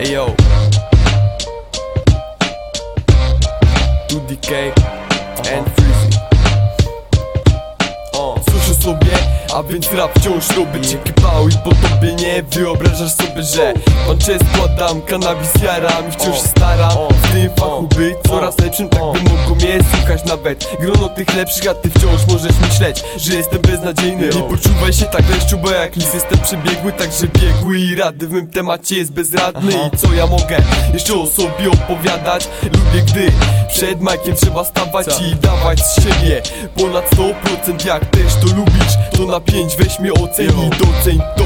Ayo. Tu DK and Freezy. O, uh. słyszysz sobie a więc rap wciąż robię Cieki pał i po tobie nie wyobrażasz sobie, że Pancze składam, cannabis jaram i wciąż się staram W tym fachu być coraz lepszym, tak by mogło mnie słuchać nawet. Grono tych lepszych, a ty wciąż możesz myśleć, że jestem beznadziejny. Nie poczuwaj się tak leszczu, bo jak lis jestem przebiegły, także biegły i rady w mym temacie jest bezradny. I co ja mogę jeszcze o sobie opowiadać? Lubię gdy przed majkiem trzeba stawać i dawać z siebie Ponad 100% jak też to lubisz To na 5 weź mnie oceń i doceń to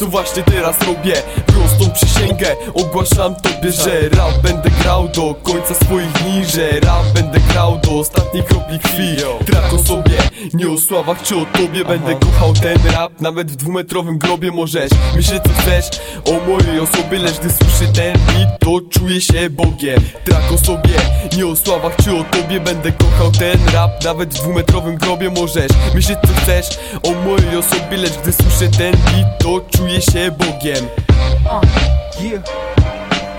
co właśnie teraz robię Prostą przysięgę. Ogłaszam tobie, że rap będę grał do końca swoich dni Że rap będę grał do ostatniej kropli krwi. Trak o sobie, nie o sławach czy o tobie Będę kochał ten rap, nawet w dwumetrowym grobie możesz Myśleć co chcesz o mojej osobie Lecz gdy słyszę ten beat, to czuję się Bogiem. Trak o sobie, nie o sławach czy o tobie Będę kochał ten rap, nawet w dwumetrowym grobie możesz Myśleć co chcesz o mojej osobie Lecz gdy słyszę ten beat, to czuję się Bogiem Uh, yeah.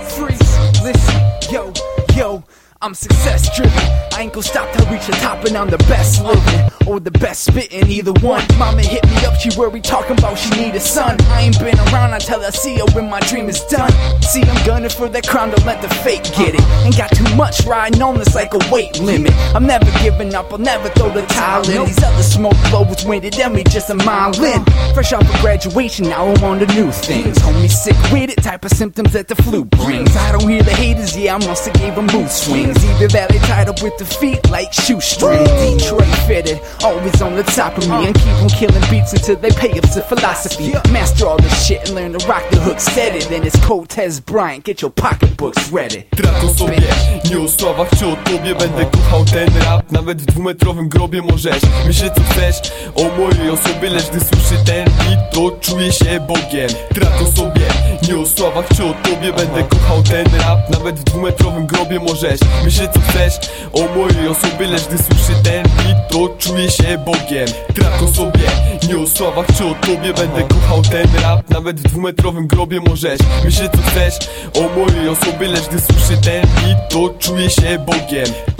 Freeze, listen, yo, yo. I'm success driven. I ain't gonna stop till I reach the top, and I'm the best living or the best spitting, either one. Mama hit me up, she worried, talking about she need a son. I ain't been around until I see her when my dream is done. See, I'm gunning for that crown, don't let the fate get it. Ain't got too much riding on this like a weight limit. I'm never giving up, I'll never throw the towel in. These other smoke blowers winded than me just a mile in. Fresh off of graduation, now I'm on the new things. Homie sick with it, type of symptoms that the flu brings. I don't hear the haters, yeah, I must have gave them mood swings. Either Valley tied up with the feet like shoestrings. Detroit fitted, always on the top of me. Uh. And keep on killing beats until they pay up to philosophy. Master all this shit and learn to rock the hook steady. Then it's Cortez Bryant, get your pocketbooks ready. Trak o sobie, nie o sławach czy o tobie Będę kochał ten rap, nawet w dwumetrowym grobie możesz Myśleć co chcesz o mojej osobie Lecz gdy słyszę ten beat, to czuję się Bogiem Trak o sobie, nie o sławach czy o tobie Będę kochał ten rap, nawet w dwumetrowym grobie możesz Myśleć co chcesz. O mojej osobie Lecz gdy słyszę ten beat, to czuję się Bogiem. Trak o sobie, nie o sławach czy o tobie Będę kochał ten rap, nawet w dwumetrowym grobie możesz Myśleć co chcesz. O mojej osobie Lecz gdy słyszę ten beat, to czuję się Bogiem